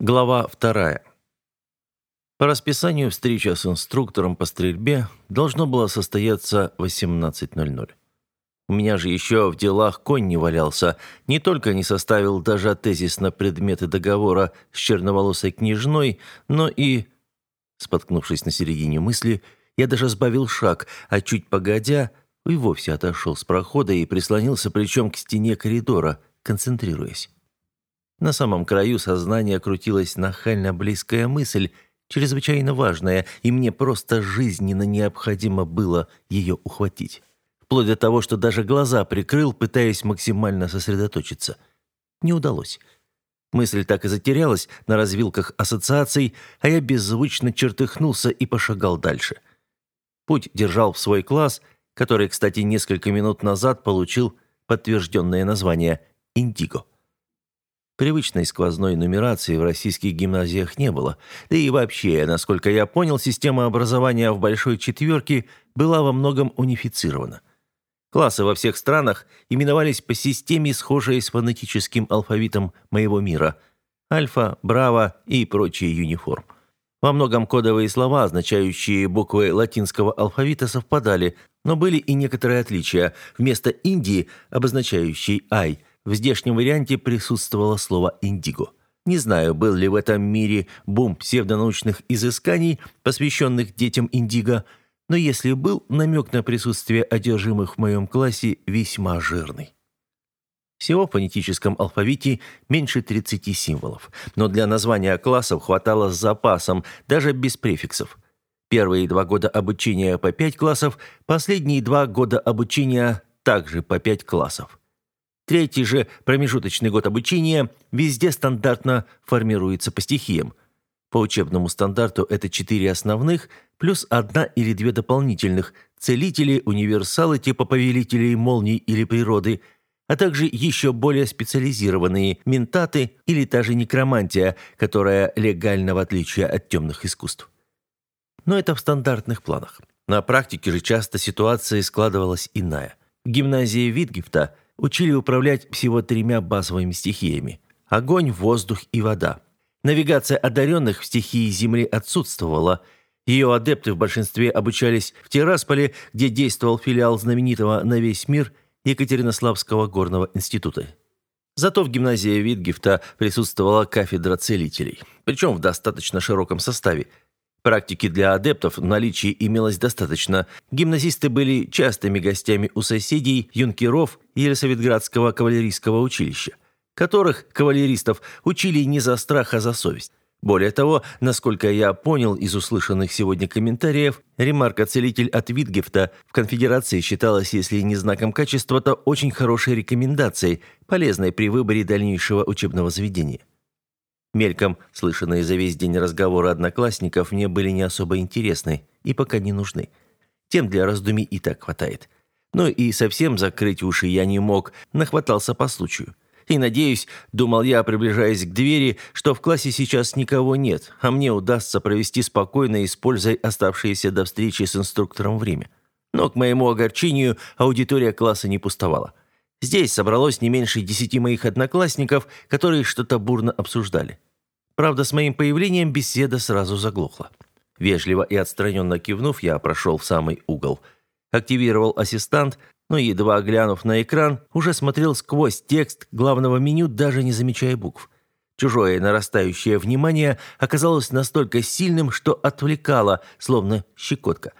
Глава вторая. По расписанию встреча с инструктором по стрельбе должно было состояться в 18.00. У меня же еще в делах конь не валялся, не только не составил даже тезис на предметы договора с черноволосой княжной, но и... Споткнувшись на середине мысли, я даже сбавил шаг, а чуть погодя и вовсе отошел с прохода и прислонился плечом к стене коридора, концентрируясь. На самом краю сознания крутилась нахально близкая мысль, чрезвычайно важная, и мне просто жизненно необходимо было ее ухватить. Вплоть до того, что даже глаза прикрыл, пытаясь максимально сосредоточиться. Не удалось. Мысль так и затерялась на развилках ассоциаций, а я беззвучно чертыхнулся и пошагал дальше. Путь держал в свой класс, который, кстати, несколько минут назад получил подтвержденное название «Индиго». Привычной сквозной нумерации в российских гимназиях не было. Да и вообще, насколько я понял, система образования в «Большой четверке» была во многом унифицирована. Классы во всех странах именовались по системе, схожей с фонетическим алфавитом моего мира – альфа, браво и прочие юниформ. Во многом кодовые слова, означающие буквы латинского алфавита, совпадали, но были и некоторые отличия. Вместо Индии, обозначающей «ай», в здешнем варианте присутствовало слово «индиго». Не знаю, был ли в этом мире бум псевдонаучных изысканий, посвященных детям индиго, но если был, намек на присутствие одержимых в моем классе весьма жирный. Всего в фонетическом алфавите меньше 30 символов, но для названия классов хватало с запасом, даже без префиксов. Первые два года обучения по 5 классов, последние два года обучения также по 5 классов. Третий же промежуточный год обучения везде стандартно формируется по стихиям. По учебному стандарту это четыре основных плюс одна или две дополнительных – целители, универсалы типа повелителей молний или природы – а также еще более специализированные ментаты или та же некромантия, которая легальна в отличие от темных искусств. Но это в стандартных планах. На практике же часто ситуация складывалась иная. Гимназия Витгифта – учили управлять всего тремя базовыми стихиями – огонь, воздух и вода. Навигация одаренных в стихии Земли отсутствовала. Ее адепты в большинстве обучались в Тирасполе, где действовал филиал знаменитого на весь мир Екатеринославского горного института. Зато в гимназии Витгифта присутствовала кафедра целителей, причем в достаточно широком составе – Практики для адептов в имелось достаточно. Гимназисты были частыми гостями у соседей, юнкеров и Елисаветградского кавалерийского училища, которых, кавалеристов, учили не за страх, а за совесть. Более того, насколько я понял из услышанных сегодня комментариев, ремарка «Целитель» от Витгефта в конфедерации считалась, если не знаком качества, то очень хорошей рекомендацией, полезной при выборе дальнейшего учебного заведения. Мельком слышанные за весь день разговоры одноклассников мне были не особо интересны и пока не нужны. Тем для раздумий и так хватает. Но и совсем закрыть уши я не мог, нахватался по случаю. И надеюсь, думал я, приближаясь к двери, что в классе сейчас никого нет, а мне удастся провести спокойно, используя оставшееся до встречи с инструктором время. Но к моему огорчению аудитория класса не пустовала. Здесь собралось не меньше десяти моих одноклассников, которые что-то бурно обсуждали. Правда, с моим появлением беседа сразу заглохла. Вежливо и отстраненно кивнув, я прошел в самый угол. Активировал ассистант, ну но, едва глянув на экран, уже смотрел сквозь текст главного меню, даже не замечая букв. Чужое нарастающее внимание оказалось настолько сильным, что отвлекало, словно щекотка.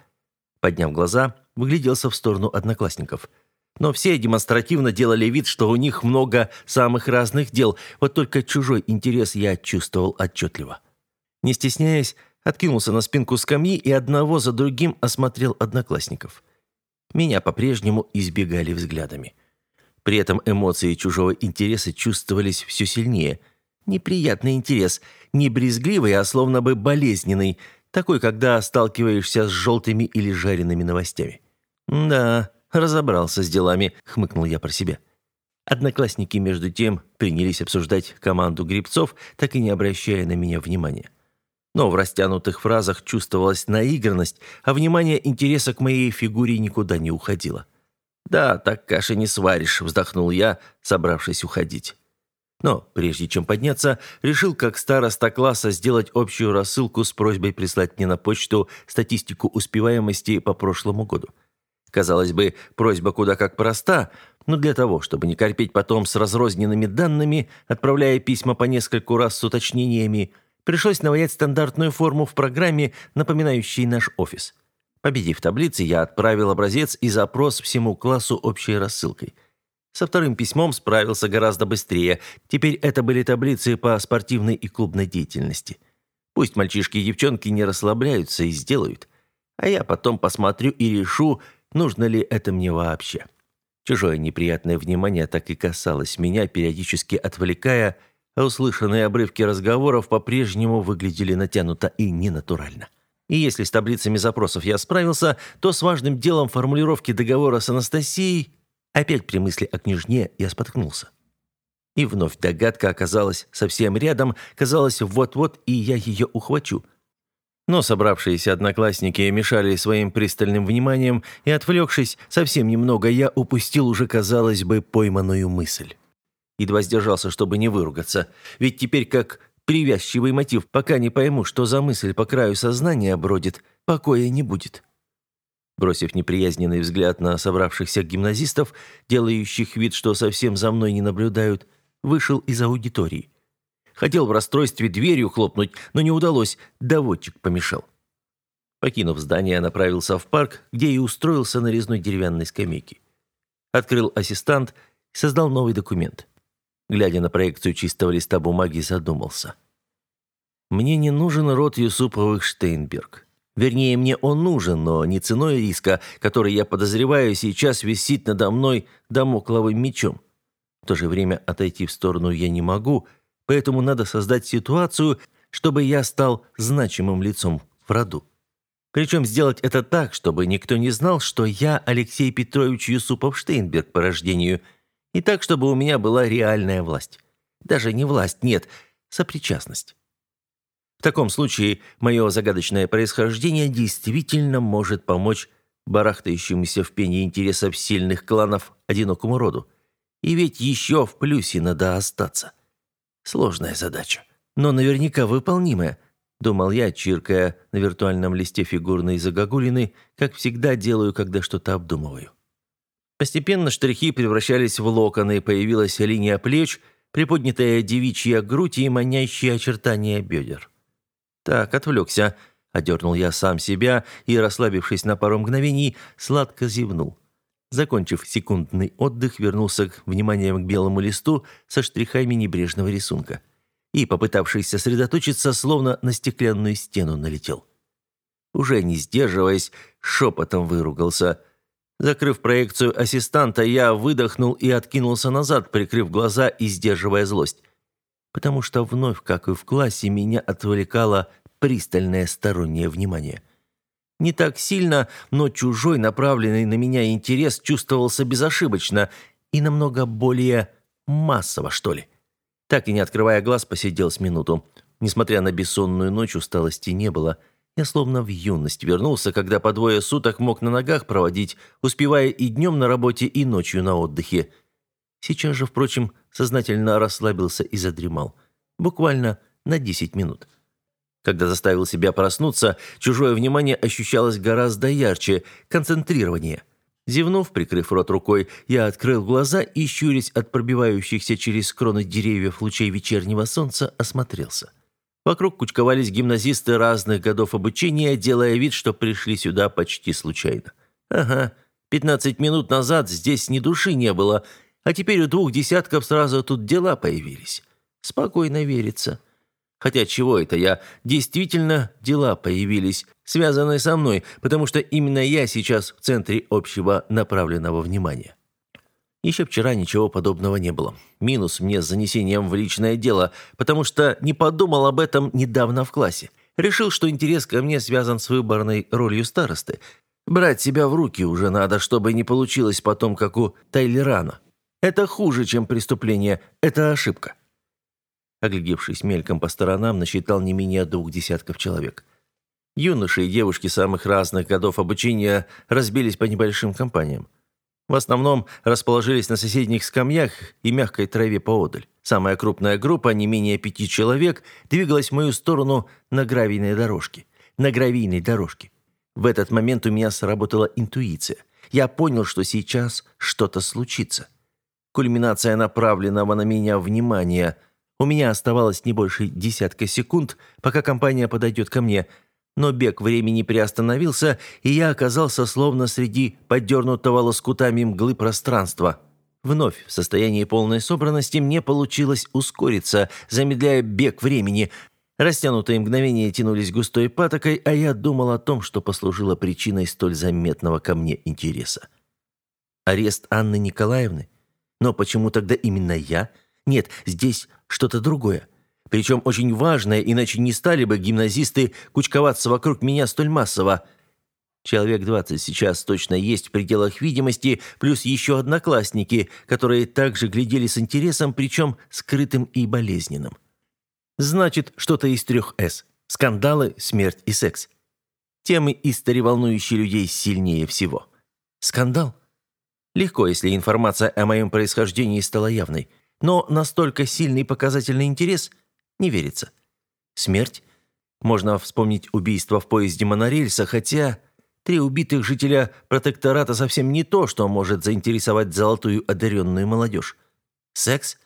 Подняв глаза, выгляделся в сторону одноклассников – но все демонстративно делали вид, что у них много самых разных дел, вот только чужой интерес я чувствовал отчетливо. Не стесняясь, откинулся на спинку скамьи и одного за другим осмотрел одноклассников. Меня по-прежнему избегали взглядами. При этом эмоции чужого интереса чувствовались все сильнее. Неприятный интерес, не брезгливый, а словно бы болезненный, такой, когда сталкиваешься с желтыми или жареными новостями. Да, Разобрался с делами, хмыкнул я про себя. Одноклассники, между тем, принялись обсуждать команду грибцов, так и не обращая на меня внимания. Но в растянутых фразах чувствовалась наигранность, а внимание интереса к моей фигуре никуда не уходило. «Да, так каши не сваришь», — вздохнул я, собравшись уходить. Но, прежде чем подняться, решил как староста класса сделать общую рассылку с просьбой прислать мне на почту статистику успеваемости по прошлому году. Казалось бы, просьба куда как проста, но для того, чтобы не корпеть потом с разрозненными данными, отправляя письма по нескольку раз с уточнениями, пришлось наваять стандартную форму в программе, напоминающей наш офис. Победив таблицы, я отправил образец и запрос всему классу общей рассылкой. Со вторым письмом справился гораздо быстрее. Теперь это были таблицы по спортивной и клубной деятельности. Пусть мальчишки и девчонки не расслабляются и сделают. А я потом посмотрю и решу, нужно ли это мне вообще. Чужое неприятное внимание так и касалось меня, периодически отвлекая, а услышанные обрывки разговоров по-прежнему выглядели натянуто и ненатурально. И если с таблицами запросов я справился, то с важным делом формулировки договора с Анастасией опять при мысли о княжне я споткнулся. И вновь догадка оказалась совсем рядом, казалось, вот-вот и я ее ухвачу – но собравшиеся одноклассники мешали своим пристальным вниманием, и, отвлекшись совсем немного, я упустил уже, казалось бы, пойманную мысль. Едва сдержался, чтобы не выругаться. Ведь теперь как привязчивый мотив, пока не пойму, что за мысль по краю сознания бродит, покоя не будет. Бросив неприязненный взгляд на собравшихся гимназистов, делающих вид, что совсем за мной не наблюдают, вышел из аудитории. Хотел в расстройстве дверью хлопнуть, но не удалось, доводчик помешал. Покинув здание, направился в парк, где и устроился на резной деревянной скамейке. Открыл ассистант, создал новый документ. Глядя на проекцию чистого листа бумаги, задумался. «Мне не нужен род Юсуповых Штейнберг. Вернее, мне он нужен, но не ценой риска, который, я подозреваю, сейчас висит надо мной домокловым мечом. В то же время отойти в сторону я не могу», Поэтому надо создать ситуацию, чтобы я стал значимым лицом в роду. Причем сделать это так, чтобы никто не знал, что я Алексей Петрович Юсупов-Штейнберг по рождению, и так, чтобы у меня была реальная власть. Даже не власть, нет, сопричастность. В таком случае мое загадочное происхождение действительно может помочь барахтающемуся в пене интересов сильных кланов одинокому роду. И ведь еще в плюсе надо остаться. Сложная задача, но наверняка выполнимая, думал я, чиркая на виртуальном листе фигурные загогулины, как всегда делаю, когда что-то обдумываю. Постепенно штрихи превращались в локоны, появилась линия плеч, приподнятая девичья грудь и манящие очертания бедер. Так, отвлекся. Одернул я сам себя и, расслабившись на пару мгновений, сладко зевнул. Закончив секундный отдых, вернулся к вниманием к белому листу со штрихами небрежного рисунка и, попытавшись сосредоточиться, словно на стеклянную стену налетел. Уже не сдерживаясь, шепотом выругался. Закрыв проекцию ассистанта, я выдохнул и откинулся назад, прикрыв глаза и сдерживая злость. Потому что вновь, как и в классе, меня отвлекало пристальное стороннее внимание – не так сильно, но чужой, направленный на меня интерес чувствовался безошибочно и намного более массово, что ли. Так и не открывая глаз, посидел с минуту. Несмотря на бессонную ночь, усталости не было. Я словно в юность вернулся, когда по двое суток мог на ногах проводить, успевая и днем на работе, и ночью на отдыхе. Сейчас же, впрочем, сознательно расслабился и задремал. Буквально на 10 минут. Когда заставил себя проснуться, чужое внимание ощущалось гораздо ярче, концентрирование. Зевнув, прикрыв рот рукой, я открыл глаза и, щурясь от пробивающихся через кроны деревьев лучей вечернего солнца, осмотрелся. Вокруг кучковались гимназисты разных годов обучения, делая вид, что пришли сюда почти случайно. Ага, 15 минут назад здесь ни души не было, а теперь у двух десятков сразу тут дела появились. Спокойно верится. Хотя чего это я? Действительно, дела появились, связанные со мной, потому что именно я сейчас в центре общего направленного внимания. Еще вчера ничего подобного не было. Минус мне с занесением в личное дело, потому что не подумал об этом недавно в классе. Решил, что интерес ко мне связан с выборной ролью старосты. Брать себя в руки уже надо, чтобы не получилось потом, как у Тайлерана. Это хуже, чем преступление, это ошибка оглядевшись мельком по сторонам, насчитал не менее двух десятков человек. Юноши и девушки самых разных годов обучения разбились по небольшим компаниям. В основном расположились на соседних скамьях и мягкой траве поодаль. Самая крупная группа, не менее пяти человек, двигалась в мою сторону на гравийной дорожке. На гравийной дорожке. В этот момент у меня сработала интуиция. Я понял, что сейчас что-то случится. Кульминация направленного на меня внимания – у меня оставалось не больше десятка секунд, пока компания подойдет ко мне, но бег времени приостановился, и я оказался словно среди подернутого лоскутами мглы пространства. Вновь в состоянии полной собранности мне получилось ускориться, замедляя бег времени. Растянутые мгновения тянулись густой патокой, а я думал о том, что послужило причиной столь заметного ко мне интереса. Арест Анны Николаевны? Но почему тогда именно я? Нет, здесь что-то другое. Причем очень важное, иначе не стали бы гимназисты кучковаться вокруг меня столь массово. Человек 20 сейчас точно есть в пределах видимости, плюс еще одноклассники, которые также глядели с интересом, причем скрытым и болезненным. Значит, что-то из трех «С». Скандалы, смерть и секс. Темы истори, волнующие людей, сильнее всего. Скандал? Легко, если информация о моем происхождении стала явной но настолько сильный показательный интерес не верится. Смерть? Можно вспомнить убийство в поезде монорельса, хотя три убитых жителя протектората совсем не то, что может заинтересовать золотую одаренную молодежь. Секс?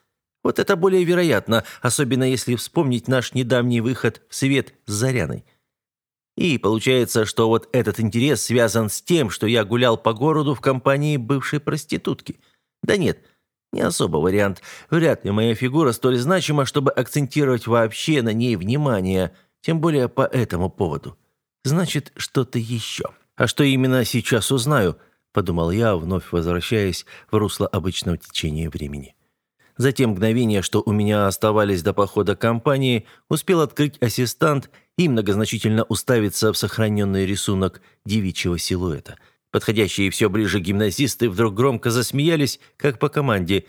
Вот это более вероятно, особенно если вспомнить наш недавний выход в свет с Заряной. И получается, что вот этот интерес связан с тем, что я гулял по городу в компании бывшей проститутки. Да нет, не особо вариант. Вряд ли моя фигура столь значима, чтобы акцентировать вообще на ней внимание, тем более по этому поводу. Значит, что-то еще. А что именно сейчас узнаю, подумал я, вновь возвращаясь в русло обычного течения времени. За те мгновения, что у меня оставались до похода компании, успел открыть ассистант и многозначительно уставиться в сохраненный рисунок девичьего силуэта – Подходящие все ближе гимназисты вдруг громко засмеялись, как по команде.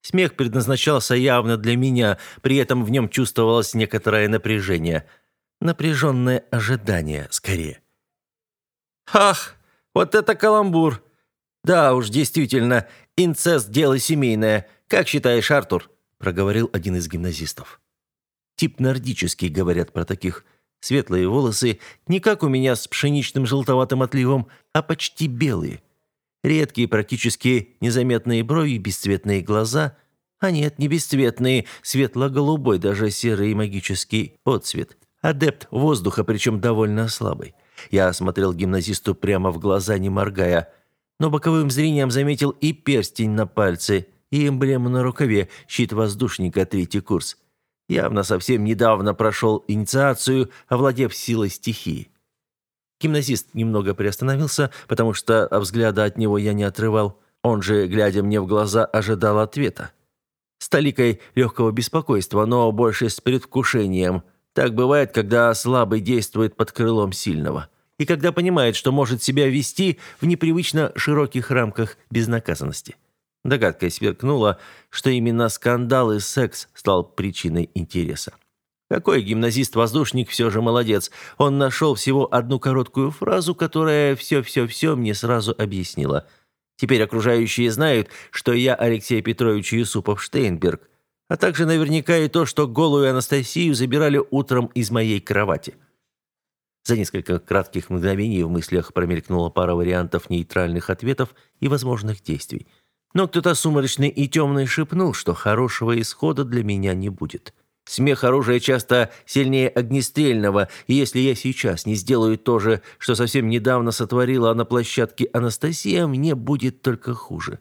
Смех предназначался явно для меня, при этом в нем чувствовалось некоторое напряжение. Напряженное ожидание, скорее. «Ах, вот это каламбур!» «Да уж, действительно, инцест – дело семейное. Как считаешь, Артур?» – проговорил один из гимназистов. «Тип нордический, говорят про таких – Светлые волосы, не как у меня с пшеничным желтоватым отливом, а почти белые. Редкие, практически незаметные брови, бесцветные глаза. А нет, не бесцветные, светло-голубой, даже серый магический отцвет. Адепт воздуха, причем довольно слабый. Я осмотрел гимназисту прямо в глаза, не моргая. Но боковым зрением заметил и перстень на пальце, и эмблему на рукаве, щит воздушника, третий курс явно совсем недавно прошел инициацию, овладев силой стихии. Гимназист немного приостановился, потому что взгляда от него я не отрывал. Он же, глядя мне в глаза, ожидал ответа. С толикой легкого беспокойства, но больше с предвкушением. Так бывает, когда слабый действует под крылом сильного. И когда понимает, что может себя вести в непривычно широких рамках безнаказанности. Догадка сверкнула, что именно скандал и секс стал причиной интереса. Какой гимназист-воздушник все же молодец. Он нашел всего одну короткую фразу, которая все-все-все мне сразу объяснила. Теперь окружающие знают, что я Алексей Петрович Юсупов-Штейнберг, а также наверняка и то, что голую Анастасию забирали утром из моей кровати. За несколько кратких мгновений в мыслях промелькнула пара вариантов нейтральных ответов и возможных действий – но кто-то сумрачный и темный шепнул, что хорошего исхода для меня не будет. Смех оружия часто сильнее огнестрельного, и если я сейчас не сделаю то же, что совсем недавно сотворила на площадке Анастасия, мне будет только хуже.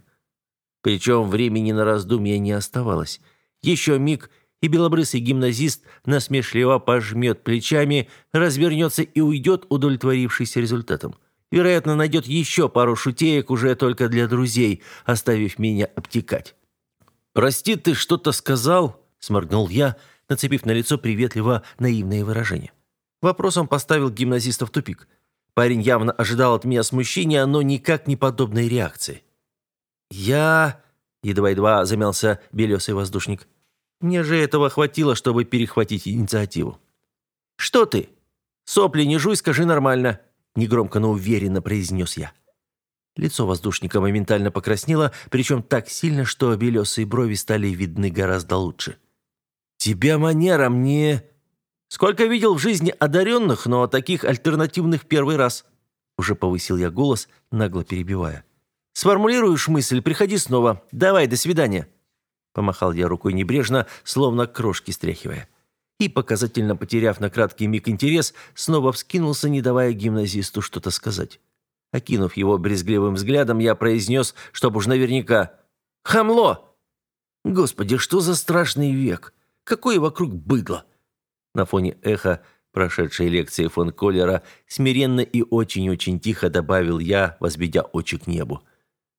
Причем времени на раздумья не оставалось. Еще миг, и белобрысый гимназист насмешливо пожмет плечами, развернется и уйдет, удовлетворившийся результатом. Вероятно, найдет еще пару шутеек уже только для друзей, оставив меня обтекать. «Прости, ты что-то сказал?» – сморгнул я, нацепив на лицо приветливо наивное выражение. Вопросом поставил гимназиста в тупик. Парень явно ожидал от меня смущения, но никак не подобной реакции. «Я...» – едва-едва замялся белесый воздушник. «Мне же этого хватило, чтобы перехватить инициативу». «Что ты? Сопли не жуй, скажи нормально», негромко, но уверенно произнес я. Лицо воздушника моментально покраснело, причем так сильно, что белесые брови стали видны гораздо лучше. «Тебя манера мне. «Сколько видел в жизни одаренных, но таких альтернативных первый раз?» Уже повысил я голос, нагло перебивая. «Сформулируешь мысль, приходи снова. Давай, до свидания!» Помахал я рукой небрежно, словно крошки стряхивая и, показательно потеряв на краткий миг интерес, снова вскинулся, не давая гимназисту что-то сказать. Окинув его брезгливым взглядом, я произнес, чтоб уж наверняка «Хамло!» «Господи, что за страшный век! Какое вокруг быдло!» На фоне эха прошедшей лекции фон Коллера смиренно и очень-очень тихо добавил я, возведя очи к небу.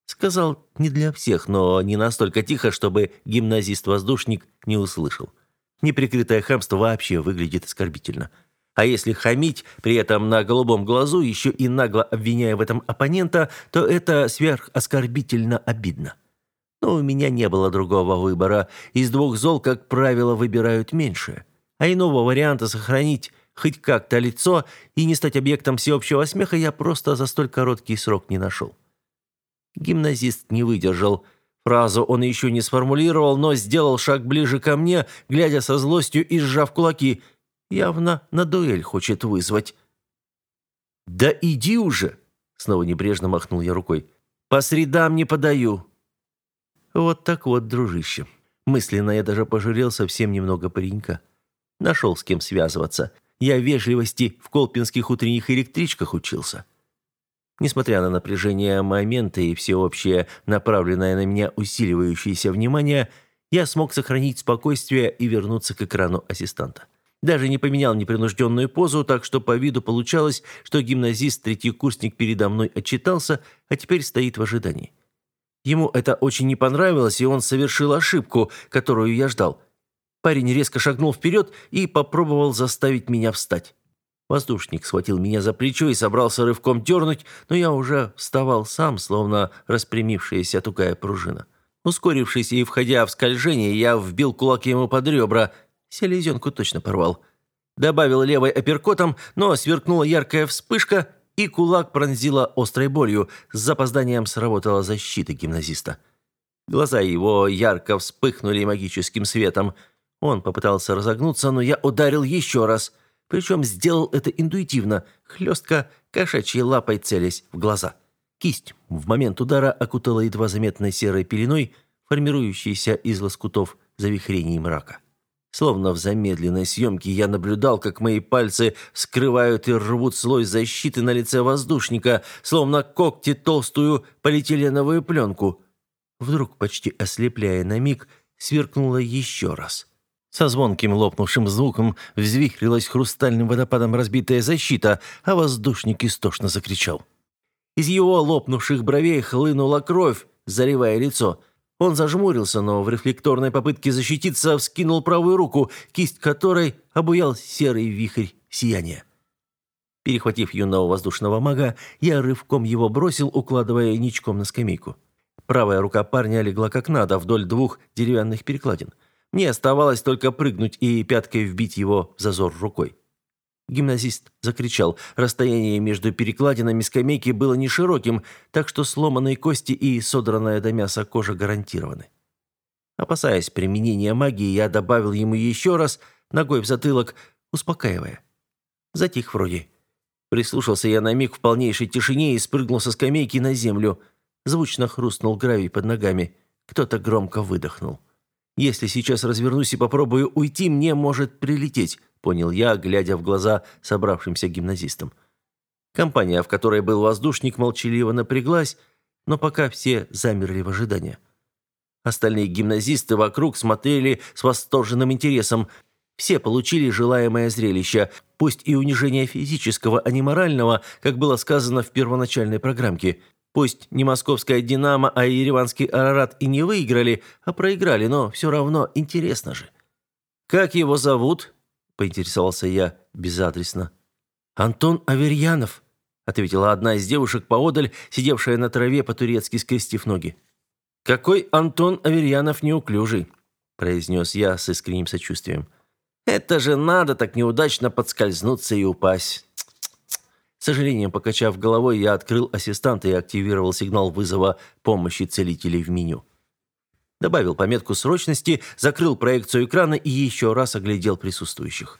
Сказал не для всех, но не настолько тихо, чтобы гимназист-воздушник не услышал. Неприкрытое хамство вообще выглядит оскорбительно. А если хамить, при этом на голубом глазу, еще и нагло обвиняя в этом оппонента, то это сверхоскорбительно обидно. Но у меня не было другого выбора. Из двух зол, как правило, выбирают меньшее. А иного варианта сохранить хоть как-то лицо и не стать объектом всеобщего смеха я просто за столь короткий срок не нашел. Гимназист не выдержал, Фразу он еще не сформулировал, но сделал шаг ближе ко мне, глядя со злостью и сжав кулаки. Явно на дуэль хочет вызвать. «Да иди уже!» — снова небрежно махнул я рукой. «По средам не подаю». Вот так вот, дружище. Мысленно я даже пожалел совсем немного паренька. Нашел с кем связываться. Я вежливости в колпинских утренних электричках учился. Несмотря на напряжение момента и всеобщее направленное на меня усиливающееся внимание, я смог сохранить спокойствие и вернуться к экрану ассистента. Даже не поменял непринужденную позу, так что по виду получалось, что гимназист-третьекурсник передо мной отчитался, а теперь стоит в ожидании. Ему это очень не понравилось, и он совершил ошибку, которую я ждал. Парень резко шагнул вперед и попробовал заставить меня встать. Воздушник схватил меня за плечо и собрался рывком дернуть, но я уже вставал сам, словно распрямившаяся тугая пружина. Ускорившись и входя в скольжение, я вбил кулак ему под ребра. Селезенку точно порвал. Добавил левой апперкотом, но сверкнула яркая вспышка, и кулак пронзила острой болью. С запозданием сработала защита гимназиста. Глаза его ярко вспыхнули магическим светом. Он попытался разогнуться, но я ударил еще раз – причем сделал это интуитивно, хлестко, кошачьей лапой целясь в глаза. Кисть в момент удара окутала едва заметной серой пеленой, формирующейся из лоскутов завихрений мрака. Словно в замедленной съемке я наблюдал, как мои пальцы скрывают и рвут слой защиты на лице воздушника, словно когти толстую полиэтиленовую пленку. Вдруг, почти ослепляя на миг, сверкнуло еще раз – со звонким лопнувшим звуком взвихрилась хрустальным водопадом разбитая защита, а воздушник истошно закричал. Из его лопнувших бровей хлынула кровь, заливая лицо. Он зажмурился, но в рефлекторной попытке защититься вскинул правую руку, кисть которой обуял серый вихрь сияния. Перехватив юного воздушного мага, я рывком его бросил, укладывая ничком на скамейку. Правая рука парня легла как надо вдоль двух деревянных перекладин – мне оставалось только прыгнуть и пяткой вбить его в зазор рукой. Гимназист закричал. Расстояние между перекладинами скамейки было не широким, так что сломанные кости и содранная до мяса кожа гарантированы. Опасаясь применения магии, я добавил ему еще раз, ногой в затылок, успокаивая. Затих вроде. Прислушался я на миг в полнейшей тишине и спрыгнул со скамейки на землю. Звучно хрустнул гравий под ногами. Кто-то громко выдохнул. Если сейчас развернусь и попробую уйти, мне может прилететь», — понял я, глядя в глаза собравшимся гимназистам. Компания, в которой был воздушник, молчаливо напряглась, но пока все замерли в ожидании. Остальные гимназисты вокруг смотрели с восторженным интересом. Все получили желаемое зрелище, пусть и унижение физического, а не морального, как было сказано в первоначальной программке — Пусть не московская «Динамо», а ереванский «Арарат» и не выиграли, а проиграли, но все равно интересно же. «Как его зовут?» – поинтересовался я безадресно. «Антон Аверьянов», – ответила одна из девушек поодаль, сидевшая на траве по-турецки, скрестив ноги. «Какой Антон Аверьянов неуклюжий», – произнес я с искренним сочувствием. «Это же надо так неудачно подскользнуться и упасть». С сожалением, покачав головой, я открыл ассистанта и активировал сигнал вызова помощи целителей в меню. Добавил пометку срочности, закрыл проекцию экрана и еще раз оглядел присутствующих.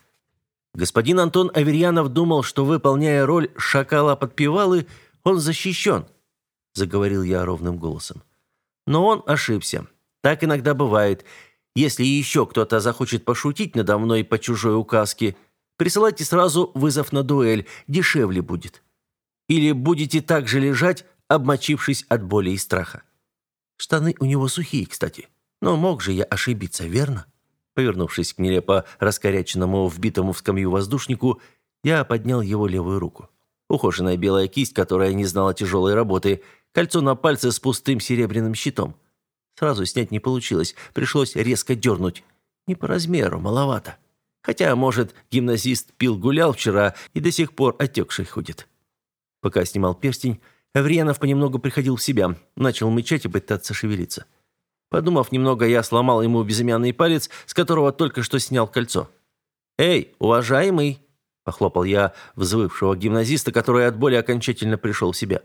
Господин Антон Аверьянов думал, что, выполняя роль шакала-подпевалы, он защищен, заговорил я ровным голосом. Но он ошибся. Так иногда бывает. Если еще кто-то захочет пошутить надо мной по чужой указке – Присылайте сразу вызов на дуэль, дешевле будет. Или будете так же лежать, обмочившись от боли и страха. Штаны у него сухие, кстати. Но мог же я ошибиться, верно? Повернувшись к нелепо раскоряченному, вбитому в скамью воздушнику, я поднял его левую руку. Ухоженная белая кисть, которая не знала тяжелой работы, кольцо на пальце с пустым серебряным щитом. Сразу снять не получилось, пришлось резко дернуть. Не по размеру, маловато. Хотя, может, гимназист пил-гулял вчера и до сих пор отекший ходит. Пока снимал перстень, Авриянов понемногу приходил в себя, начал мычать и пытаться шевелиться. Подумав немного, я сломал ему безымянный палец, с которого только что снял кольцо. «Эй, уважаемый!» – похлопал я взвывшего гимназиста, который от боли окончательно пришел в себя.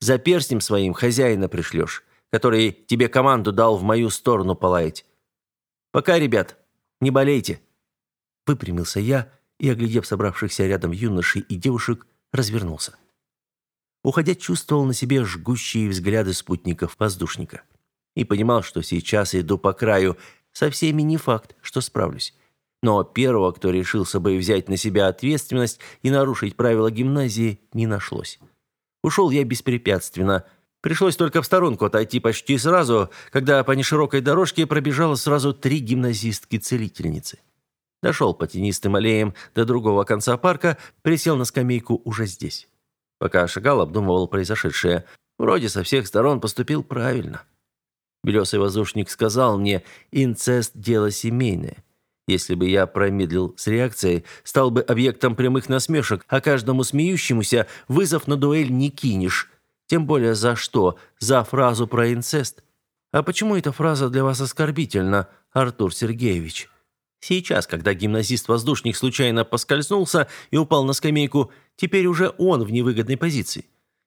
«За перстнем своим хозяина пришлешь, который тебе команду дал в мою сторону полаять. Пока, ребят, не болейте!» Выпрямился я и, оглядев собравшихся рядом юношей и девушек, развернулся. Уходя, чувствовал на себе жгущие взгляды спутников-воздушника. И понимал, что сейчас иду по краю, со всеми не факт, что справлюсь. Но первого, кто решился бы взять на себя ответственность и нарушить правила гимназии, не нашлось. Ушел я беспрепятственно. Пришлось только в сторонку отойти почти сразу, когда по неширокой дорожке пробежало сразу три гимназистки-целительницы дошел по тенистым аллеям до другого конца парка, присел на скамейку уже здесь. Пока шагал, обдумывал произошедшее. Вроде со всех сторон поступил правильно. Белесый воздушник сказал мне, инцест – дело семейное. Если бы я промедлил с реакцией, стал бы объектом прямых насмешек, а каждому смеющемуся вызов на дуэль не кинешь. Тем более за что? За фразу про инцест. А почему эта фраза для вас оскорбительна, Артур Сергеевич? Сейчас, когда гимназист-воздушник случайно поскользнулся и упал на скамейку, теперь уже он в невыгодной позиции.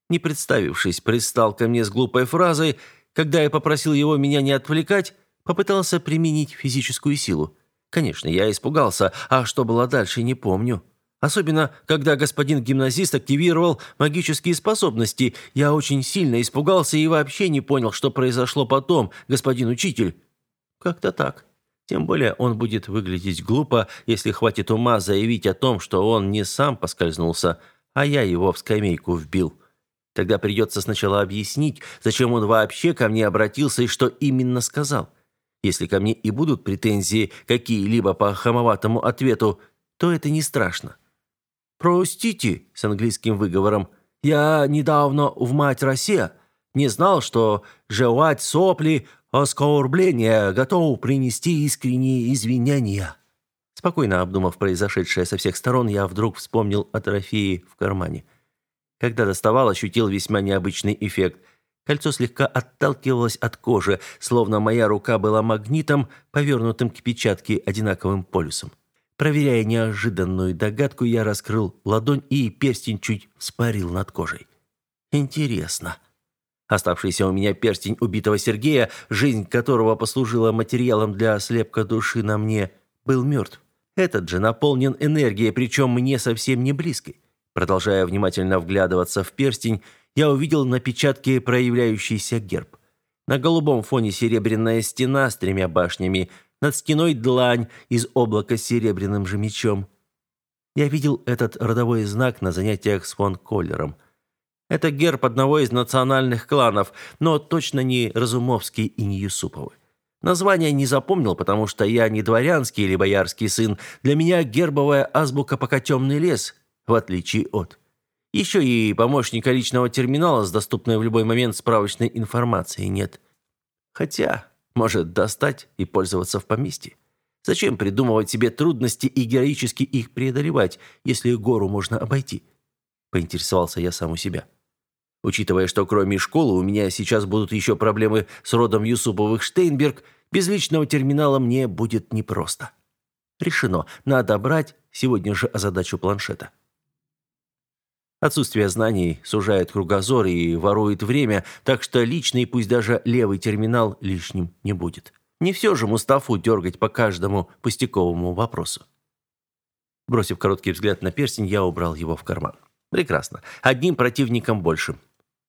Не представившись, пристал ко мне с глупой фразой, когда я попросил его меня не отвлекать, попытался применить физическую силу. Конечно, я испугался, а что было дальше, не помню. Особенно, когда господин гимназист активировал магические способности, я очень сильно испугался и вообще не понял, что произошло потом, господин учитель. Как-то так. Тем более он будет выглядеть глупо, если хватит ума заявить о том, что он не сам поскользнулся, а я его в скамейку вбил. Тогда придется сначала объяснить, зачем он вообще ко мне обратился и что именно сказал. Если ко мне и будут претензии какие-либо по хамоватому ответу, то это не страшно. «Простите», — с английским выговором, — «я недавно в мать Россия. Не знал, что жевать сопли а оскорбления, готов принести искренние извинения». Спокойно обдумав произошедшее со всех сторон, я вдруг вспомнил о трофее в кармане. Когда доставал, ощутил весьма необычный эффект. Кольцо слегка отталкивалось от кожи, словно моя рука была магнитом, повернутым к печатке одинаковым полюсом. Проверяя неожиданную догадку, я раскрыл ладонь, и перстень чуть вспарил над кожей. «Интересно», Оставшийся у меня перстень убитого Сергея, жизнь которого послужила материалом для слепка души на мне, был мертв. Этот же наполнен энергией, причем мне совсем не близкой. Продолжая внимательно вглядываться в перстень, я увидел напечатки проявляющийся герб. На голубом фоне серебряная стена с тремя башнями, над стеной длань из облака с серебряным же мечом. Я видел этот родовой знак на занятиях с фон Коллером – это герб одного из национальных кланов, но точно не Разумовский и не Юсуповы. Название не запомнил, потому что я не дворянский или боярский сын. Для меня гербовая азбука пока темный лес, в отличие от... Еще и помощника личного терминала с доступной в любой момент справочной информацией нет. Хотя, может достать и пользоваться в поместье. Зачем придумывать себе трудности и героически их преодолевать, если гору можно обойти? Поинтересовался я сам у себя учитывая, что кроме школы у меня сейчас будут еще проблемы с родом Юсуповых Штейнберг, без личного терминала мне будет непросто. Решено, надо брать, сегодня же задачу планшета. Отсутствие знаний сужает кругозор и ворует время, так что личный, пусть даже левый терминал, лишним не будет. Не все же Мустафу дергать по каждому пустяковому вопросу. Бросив короткий взгляд на перстень, я убрал его в карман. Прекрасно. Одним противником больше.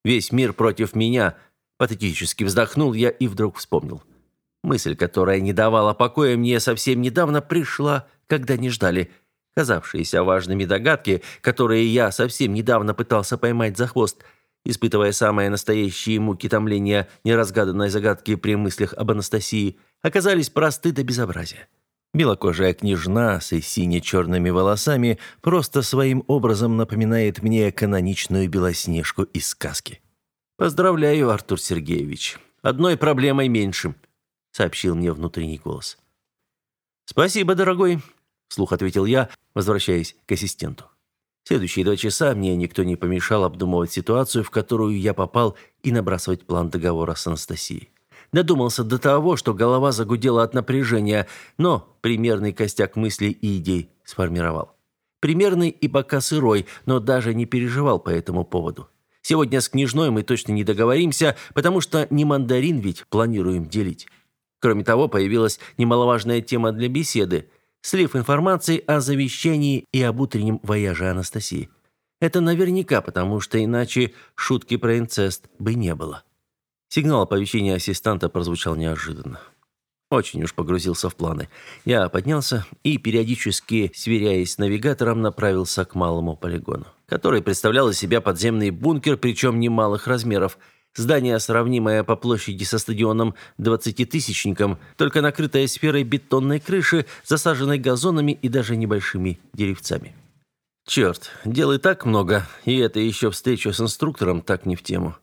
Весь мир против меня. Патетически вздохнул я и вдруг вспомнил. Мысль, которая не давала покоя мне совсем недавно, пришла, когда не ждали. Казавшиеся важными догадки, которые я совсем недавно пытался поймать за хвост, испытывая самые настоящие муки томления неразгаданной загадки при мыслях об Анастасии, оказались просты до безобразия. Белокожая княжна с сине-черными волосами просто своим образом напоминает мне каноничную белоснежку из сказки. «Поздравляю, Артур Сергеевич. Одной проблемой меньше», — сообщил мне внутренний голос. «Спасибо, дорогой», — вслух ответил я, возвращаясь к ассистенту. Следующие два часа мне никто не помешал обдумывать ситуацию, в которую я попал, и набрасывать план договора с Анастасией додумался до того, что голова загудела от напряжения, но примерный костяк мыслей и идей сформировал. Примерный и пока сырой, но даже не переживал по этому поводу. Сегодня с княжной мы точно не договоримся, потому что не мандарин ведь планируем делить. Кроме того, появилась немаловажная тема для беседы – слив информации о завещании и об утреннем вояже Анастасии. Это наверняка, потому что иначе шутки про инцест бы не было. Сигнал оповещения ассистанта прозвучал неожиданно. Очень уж погрузился в планы. Я поднялся и, периодически сверяясь с навигатором, направился к малому полигону, который представлял из себя подземный бункер, причем немалых размеров. Здание, сравнимое по площади со стадионом двадцатитысячником, только накрытое сферой бетонной крыши, засаженной газонами и даже небольшими деревцами. Черт, дел и так много, и это еще встреча с инструктором так не в тему.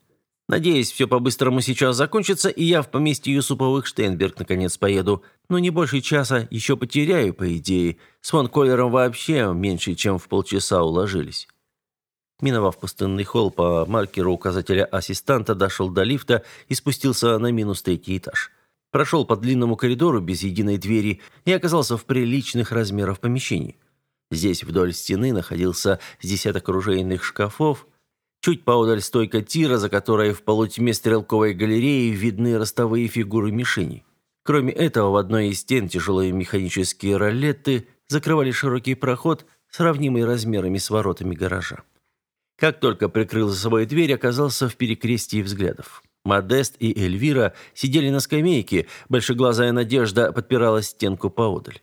Надеюсь, все по-быстрому сейчас закончится, и я в поместье Юсуповых Штейнберг наконец поеду. Но не больше часа еще потеряю, по идее. С фон Колером вообще меньше, чем в полчаса уложились». Миновав пустынный холл по маркеру указателя ассистанта, дошел до лифта и спустился на минус третий этаж. Прошел по длинному коридору без единой двери и оказался в приличных размерах помещении. Здесь вдоль стены находился десяток оружейных шкафов – Чуть поодаль стойка тира, за которой в полутьме стрелковой галереи видны ростовые фигуры мишеней. Кроме этого, в одной из стен тяжелые механические ролеты закрывали широкий проход, сравнимый размерами с воротами гаража. Как только прикрыл за собой дверь, оказался в перекрестии взглядов. Модест и Эльвира сидели на скамейке, большеглазая Надежда подпирала стенку поодаль.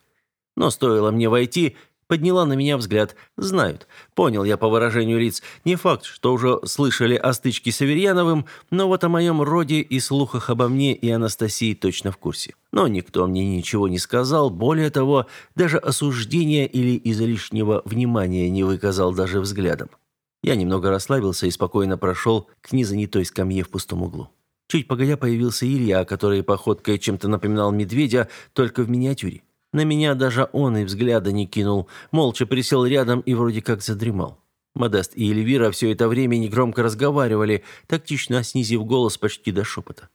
Но стоило мне войти, подняла на меня взгляд. «Знают. Понял я по выражению лиц. Не факт, что уже слышали о стычке с Аверьяновым, но вот о моем роде и слухах обо мне и Анастасии точно в курсе. Но никто мне ничего не сказал, более того, даже осуждения или излишнего внимания не выказал даже взглядом. Я немного расслабился и спокойно прошел к незанятой скамье в пустом углу. Чуть погодя появился Илья, который походкой чем-то напоминал медведя, только в миниатюре. На меня даже он и взгляда не кинул, молча присел рядом и вроде как задремал. Модест и Эльвира все это время негромко разговаривали, тактично снизив голос почти до шепота.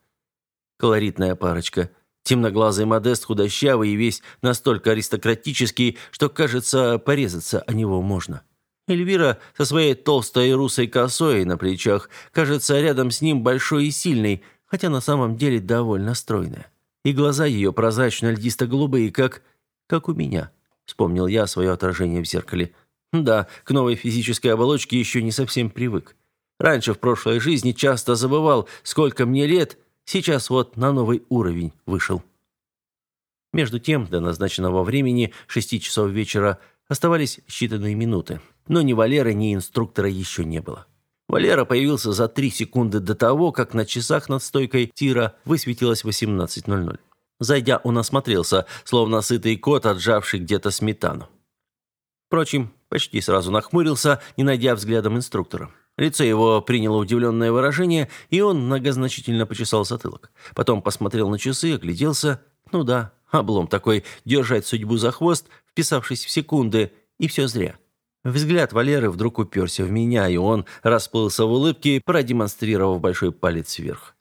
Колоритная парочка. Темноглазый Модест худощавый и весь настолько аристократический, что, кажется, порезаться о него можно. Эльвира со своей толстой русой косой на плечах, кажется, рядом с ним большой и сильный, хотя на самом деле довольно стройная и глаза ее прозрачно льдисто-голубые, как... как у меня. Вспомнил я свое отражение в зеркале. Да, к новой физической оболочке еще не совсем привык. Раньше в прошлой жизни часто забывал, сколько мне лет, сейчас вот на новый уровень вышел. Между тем, до назначенного времени, шести часов вечера, оставались считанные минуты. Но ни Валеры, ни инструктора еще не было. Валера появился за три секунды до того, как на часах над стойкой тира высветилось 18.00. Зайдя, он осмотрелся, словно сытый кот, отжавший где-то сметану. Впрочем, почти сразу нахмурился, не найдя взглядом инструктора. Лицо его приняло удивленное выражение, и он многозначительно почесал затылок. Потом посмотрел на часы, огляделся. Ну да, облом такой, держать судьбу за хвост, вписавшись в секунды, и все зря. Взгляд Валеры вдруг уперся в меня, и он расплылся в улыбке, продемонстрировав большой палец вверх.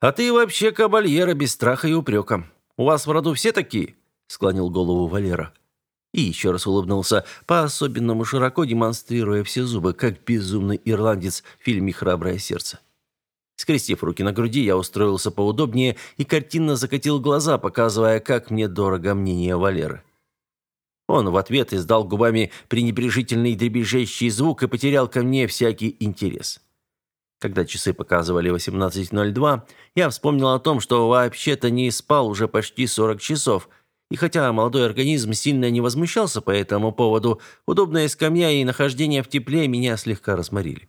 «А ты вообще кабальера без страха и упрека. У вас в роду все такие?» – склонил голову Валера. И еще раз улыбнулся, по-особенному широко демонстрируя все зубы, как безумный ирландец в фильме «Храброе сердце». Скрестив руки на груди, я устроился поудобнее и картинно закатил глаза, показывая, как мне дорого мнение Валеры. Он в ответ издал губами пренебрежительный дребезжащий звук и потерял ко мне всякий интерес. Когда часы показывали 18.02, я вспомнил о том, что вообще-то не спал уже почти 40 часов – и хотя молодой организм сильно не возмущался по этому поводу, удобная скамья и нахождение в тепле меня слегка разморили.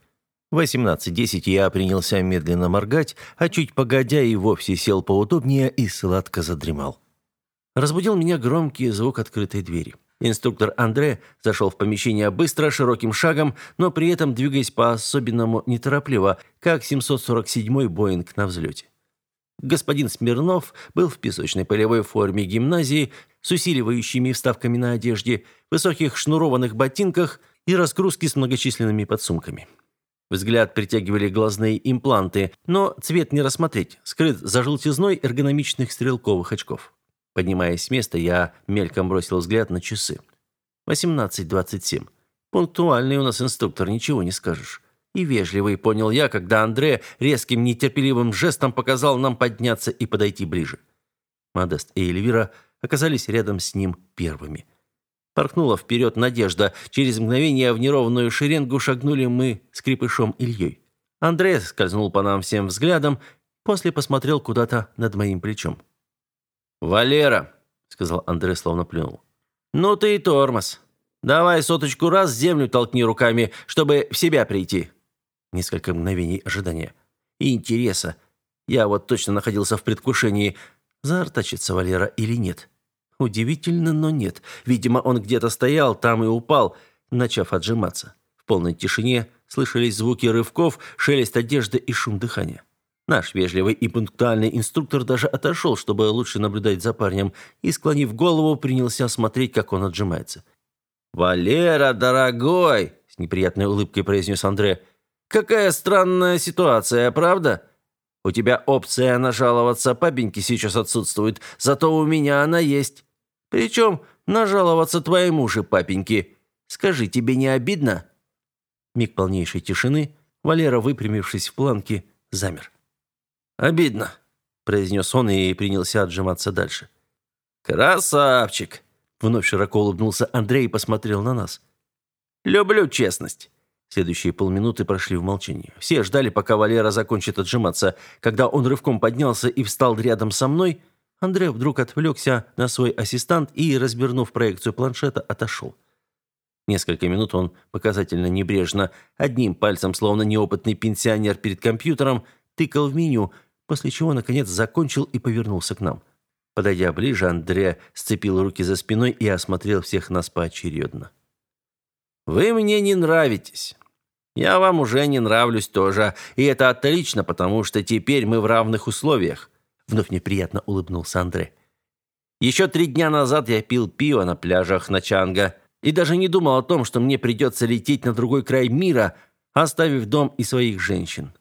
В 18.10 я принялся медленно моргать, а чуть погодя и вовсе сел поудобнее и сладко задремал. Разбудил меня громкий звук открытой двери. Инструктор Андре зашел в помещение быстро, широким шагом, но при этом двигаясь по-особенному неторопливо, как 747-й Боинг на взлете. Господин Смирнов был в песочной полевой форме гимназии с усиливающими вставками на одежде, высоких шнурованных ботинках и разгрузки с многочисленными подсумками. Взгляд притягивали глазные импланты, но цвет не рассмотреть, скрыт за желтизной эргономичных стрелковых очков. Поднимаясь с места, я мельком бросил взгляд на часы. 18:27. Пунктуальный у нас инструктор, ничего не скажешь. И вежливый, понял я, когда Андре резким нетерпеливым жестом показал нам подняться и подойти ближе. Модест и Эльвира оказались рядом с ним первыми. Паркнула вперед Надежда. Через мгновение в неровную шеренгу шагнули мы с крепышом Ильей. Андрей скользнул по нам всем взглядом, после посмотрел куда-то над моим плечом. «Валера», — сказал Андрей, словно плюнул. «Ну ты и тормоз. Давай соточку раз землю толкни руками, чтобы в себя прийти». Несколько мгновений ожидания. И интереса. Я вот точно находился в предвкушении, заортачится Валера или нет. Удивительно, но нет. Видимо, он где-то стоял, там и упал, начав отжиматься. В полной тишине слышались звуки рывков, шелест одежды и шум дыхания. Наш вежливый и пунктуальный инструктор даже отошел, чтобы лучше наблюдать за парнем, и, склонив голову, принялся смотреть, как он отжимается. «Валера, дорогой!» – с неприятной улыбкой произнес Андре. «Какая странная ситуация, правда? У тебя опция нажаловаться папеньке сейчас отсутствует, зато у меня она есть. Причем нажаловаться твоему же папеньке. Скажи, тебе не обидно?» Миг полнейшей тишины, Валера, выпрямившись в планке, замер. Обидно, произнес он и принялся отжиматься дальше. Красавчик, вновь широко улыбнулся Андрей и посмотрел на нас. Люблю честность. Следующие полминуты прошли в молчании. Все ждали, пока Валера закончит отжиматься. Когда он рывком поднялся и встал рядом со мной, Андрей вдруг отвлекся на свой ассистант и, развернув проекцию планшета, отошел. Несколько минут он показательно небрежно, одним пальцем, словно неопытный пенсионер перед компьютером, тыкал в меню, после чего, наконец, закончил и повернулся к нам. Подойдя ближе, Андре сцепил руки за спиной и осмотрел всех нас поочередно. «Вы мне не нравитесь. Я вам уже не нравлюсь тоже. И это отлично, потому что теперь мы в равных условиях», — вновь неприятно улыбнулся Андре. «Еще три дня назад я пил пиво на пляжах Начанга и даже не думал о том, что мне придется лететь на другой край мира, оставив дом и своих женщин».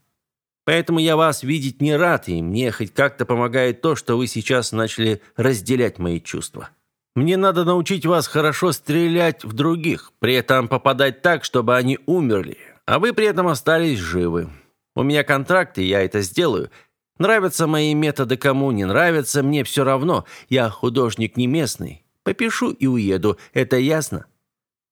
Поэтому я вас видеть не рад, и мне хоть как-то помогает то, что вы сейчас начали разделять мои чувства. Мне надо научить вас хорошо стрелять в других, при этом попадать так, чтобы они умерли, а вы при этом остались живы. У меня контракт, и я это сделаю. Нравятся мои методы кому не нравятся, мне все равно. Я художник не местный. Попишу и уеду, это ясно?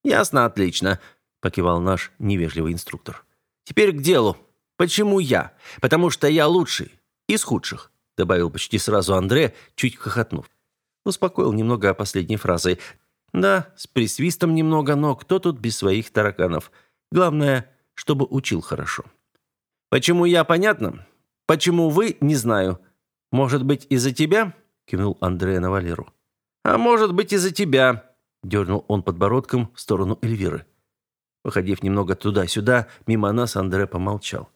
Ясно, отлично, покивал наш невежливый инструктор. Теперь к делу. Почему я? Потому что я лучший. Из худших», — добавил почти сразу Андре, чуть хохотнув. Успокоил немного о последней фразой. «Да, с присвистом немного, но кто тут без своих тараканов? Главное, чтобы учил хорошо». «Почему я, понятно? Почему вы, не знаю. Может быть, из-за тебя?» — кивнул Андрея на Валеру. «А может быть, из-за тебя?» — дернул он подбородком в сторону Эльвиры. Походив немного туда-сюда, мимо нас Андре помолчал.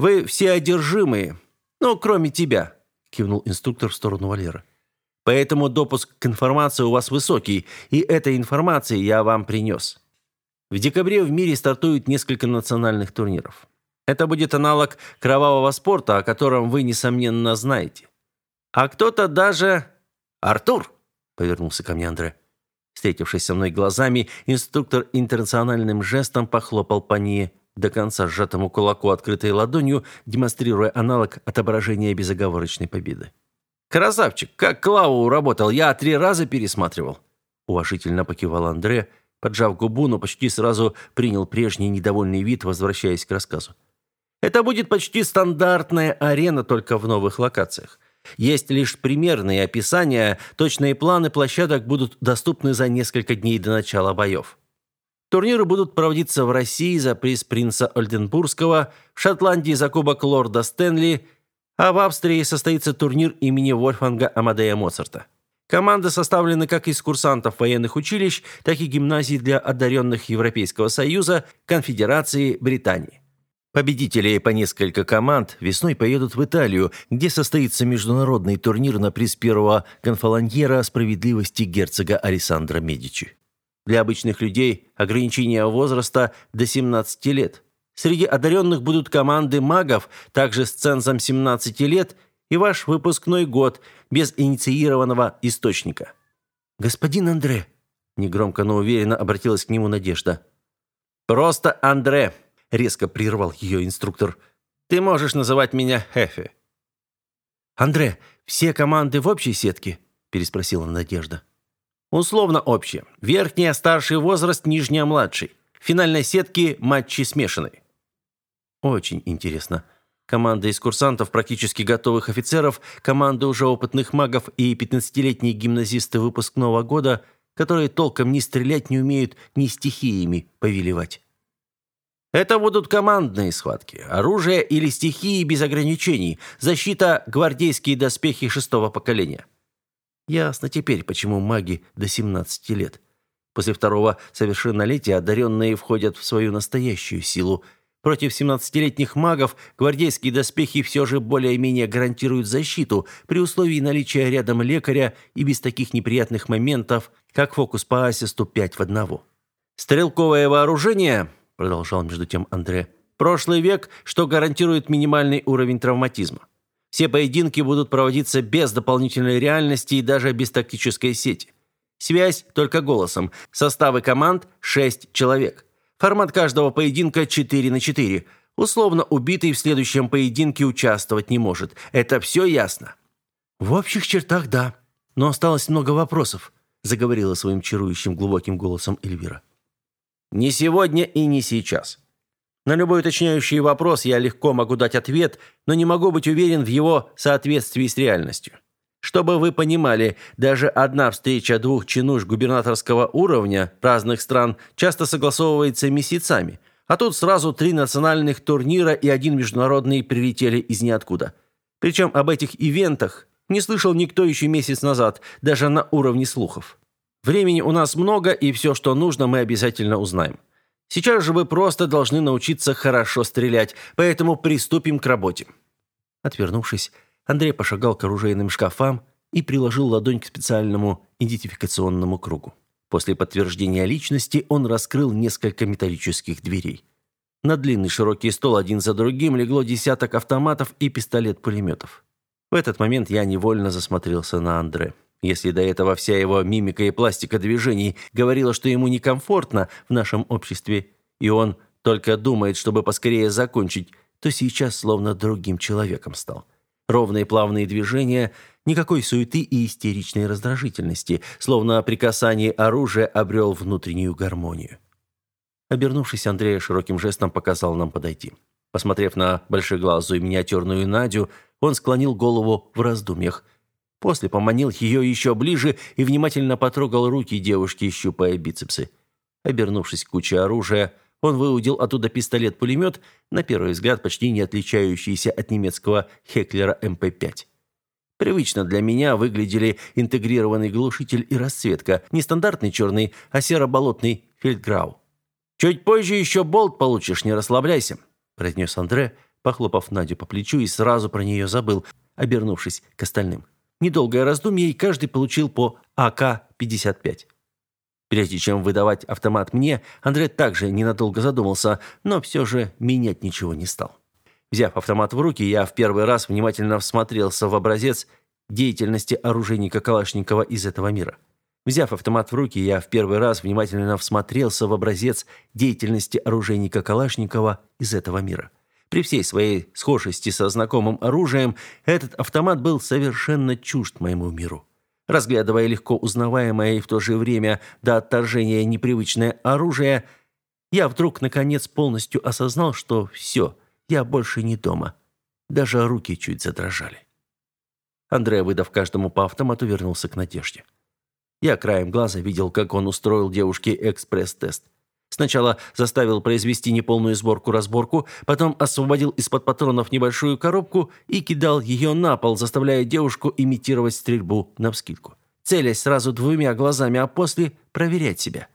Вы все одержимые. Ну, кроме тебя», – кивнул инструктор в сторону Валера. «Поэтому допуск к информации у вас высокий, и этой информации я вам принес». В декабре в мире стартуют несколько национальных турниров. Это будет аналог кровавого спорта, о котором вы, несомненно, знаете. А кто-то даже... «Артур!» — повернулся ко мне Андре. Встретившись со мной глазами, инструктор интернациональным жестом похлопал по ней до конца сжатому кулаку, открытой ладонью, демонстрируя аналог отображения безоговорочной победы. «Красавчик, как Клаву работал я три раза пересматривал!» Уважительно покивал Андре, поджав губу, но почти сразу принял прежний недовольный вид, возвращаясь к рассказу. «Это будет почти стандартная арена, только в новых локациях. Есть лишь примерные описания, точные планы площадок будут доступны за несколько дней до начала боев». Турниры будут проводиться в России за приз принца Ольденбургского, в Шотландии за кубок лорда Стэнли, а в Австрии состоится турнир имени Вольфганга Амадея Моцарта. Команды составлены как из курсантов военных училищ, так и гимназий для одаренных Европейского Союза, Конфедерации, Британии. Победители по несколько команд весной поедут в Италию, где состоится международный турнир на приз первого конфаланьера справедливости герцога Александра Медичи. Для обычных людей ограничение возраста до 17 лет. Среди одаренных будут команды магов, также с цензом 17 лет и ваш выпускной год без инициированного источника. «Господин Андре», – негромко, но уверенно обратилась к нему Надежда. «Просто Андре», – резко прервал ее инструктор. «Ты можешь называть меня Хефи». «Андре, все команды в общей сетке?» – переспросила Надежда. Условно общее. Верхняя – старший возраст, нижняя – младший. В финальной сетке матчи смешаны. Очень интересно. Команда из курсантов, практически готовых офицеров, команда уже опытных магов и 15-летние гимназисты выпускного года, которые толком ни стрелять не умеют, ни стихиями повелевать. Это будут командные схватки, оружие или стихии без ограничений, защита – гвардейские доспехи шестого поколения. Ясно теперь, почему маги до 17 лет. После второго совершеннолетия одаренные входят в свою настоящую силу. Против 17-летних магов гвардейские доспехи все же более-менее гарантируют защиту при условии наличия рядом лекаря и без таких неприятных моментов, как фокус по ассисту 5 в 1. «Стрелковое вооружение», — продолжал между тем Андре, — «прошлый век, что гарантирует минимальный уровень травматизма. Все поединки будут проводиться без дополнительной реальности и даже без тактической сети. Связь только голосом. Составы команд – 6 человек. Формат каждого поединка 4 на 4. Условно убитый в следующем поединке участвовать не может. Это все ясно? В общих чертах – да. Но осталось много вопросов, заговорила своим чарующим глубоким голосом Эльвира. Не сегодня и не сейчас. На любой уточняющий вопрос я легко могу дать ответ, но не могу быть уверен в его соответствии с реальностью. Чтобы вы понимали, даже одна встреча двух чинуш губернаторского уровня разных стран часто согласовывается месяцами, а тут сразу три национальных турнира и один международный прилетели из ниоткуда. Причем об этих ивентах не слышал никто еще месяц назад, даже на уровне слухов. Времени у нас много, и все, что нужно, мы обязательно узнаем. Сейчас же вы просто должны научиться хорошо стрелять, поэтому приступим к работе». Отвернувшись, Андрей пошагал к оружейным шкафам и приложил ладонь к специальному идентификационному кругу. После подтверждения личности он раскрыл несколько металлических дверей. На длинный широкий стол один за другим легло десяток автоматов и пистолет-пулеметов. В этот момент я невольно засмотрелся на Андрея. Если до этого вся его мимика и пластика движений говорила, что ему некомфортно в нашем обществе, и он только думает, чтобы поскорее закончить, то сейчас словно другим человеком стал. Ровные плавные движения, никакой суеты и истеричной раздражительности, словно при касании оружия обрел внутреннюю гармонию. Обернувшись, Андрей широким жестом показал нам подойти. Посмотрев на большеглазую миниатюрную Надю, он склонил голову в раздумьях – После поманил ее еще ближе и внимательно потрогал руки девушки, щупая бицепсы. Обернувшись кучей оружия, он выудил оттуда пистолет-пулемет, на первый взгляд почти не отличающийся от немецкого «Хеклера МП-5». Привычно для меня выглядели интегрированный глушитель и расцветка, не стандартный черный, а серо-болотный фельдграу. «Чуть позже еще болт получишь, не расслабляйся», – произнес Андре, похлопав Надю по плечу и сразу про нее забыл, обернувшись к остальным. Недолгое раздумье, и каждый получил по АК-55. Прежде чем выдавать автомат мне, Андрей также ненадолго задумался, но все же менять ничего не стал. Взяв автомат в руки, я в первый раз внимательно всмотрелся в образец деятельности оружейника Калашникова из этого мира. Взяв автомат в руки, я в первый раз внимательно всмотрелся в образец деятельности оружейника Калашникова из этого мира. При всей своей схожести со знакомым оружием, этот автомат был совершенно чужд моему миру. Разглядывая легко узнаваемое и в то же время до отторжения непривычное оружие, я вдруг, наконец, полностью осознал, что все, я больше не дома. Даже руки чуть задрожали. Андрей, выдав каждому по автомату, вернулся к Надежде. Я краем глаза видел, как он устроил девушке экспресс-тест – Сначала заставил произвести неполную сборку-разборку, потом освободил из-под патронов небольшую коробку и кидал ее на пол, заставляя девушку имитировать стрельбу навскидку, целясь сразу двумя глазами, а после проверять себя.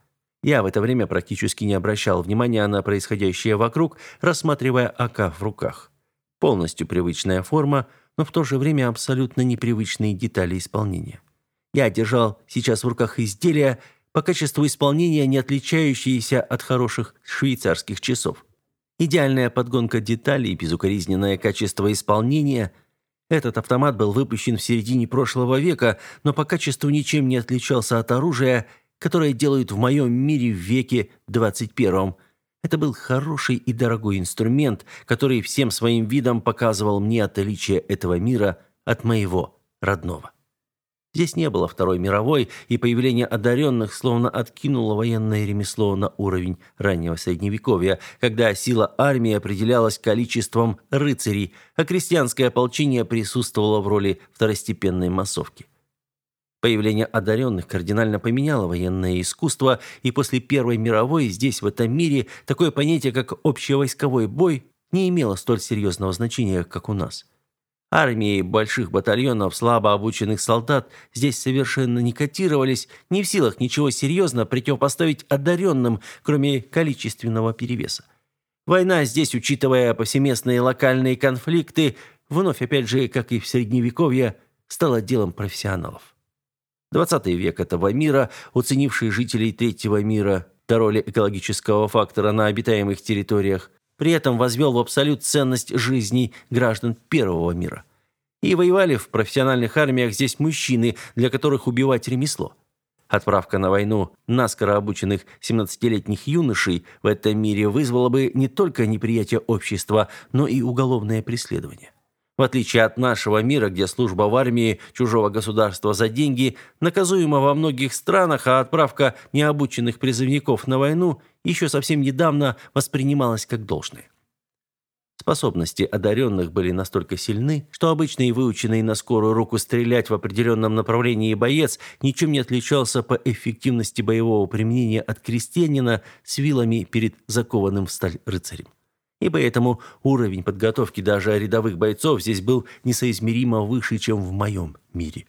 Я в это время практически не обращал внимания на происходящее вокруг, рассматривая АК в руках. Полностью привычная форма, но в то же время абсолютно непривычные детали исполнения. Я держал сейчас в руках изделие, по качеству исполнения не отличающиеся от хороших швейцарских часов. Идеальная подгонка деталей и безукоризненное качество исполнения – этот автомат был выпущен в середине прошлого века, но по качеству ничем не отличался от оружия, которое делают в моем мире в веке 21. Это был хороший и дорогой инструмент, который всем своим видом показывал мне отличие этого мира от моего родного. Здесь не было Второй мировой, и появление одаренных словно откинуло военное ремесло на уровень раннего Средневековья, когда сила армии определялась количеством рыцарей, а крестьянское ополчение присутствовало в роли второстепенной массовки. Появление одаренных кардинально поменяло военное искусство, и после Первой мировой здесь, в этом мире, такое понятие, как общевойсковой бой, не имело столь серьезного значения, как у нас – Армии больших батальонов слабо обученных солдат здесь совершенно не котировались, не в силах ничего серьезно противопоставить одаренным, кроме количественного перевеса. Война здесь, учитывая повсеместные локальные конфликты, вновь опять же, как и в Средневековье, стала делом профессионалов. 20 век этого мира, уценивший жителей третьего мира до роли экологического фактора на обитаемых территориях, при этом возвел в абсолют ценность жизни граждан первого мира. И воевали в профессиональных армиях здесь мужчины, для которых убивать ремесло. Отправка на войну наскоро обученных 17-летних юношей в этом мире вызвала бы не только неприятие общества, но и уголовное преследование. В отличие от нашего мира, где служба в армии чужого государства за деньги наказуема во многих странах, а отправка необученных призывников на войну еще совсем недавно воспринималась как должное. Способности одаренных были настолько сильны, что обычный выученный на скорую руку стрелять в определенном направлении боец ничем не отличался по эффективности боевого применения от крестьянина с вилами перед закованным в сталь рыцарем. И поэтому уровень подготовки даже рядовых бойцов здесь был несоизмеримо выше, чем в моем мире.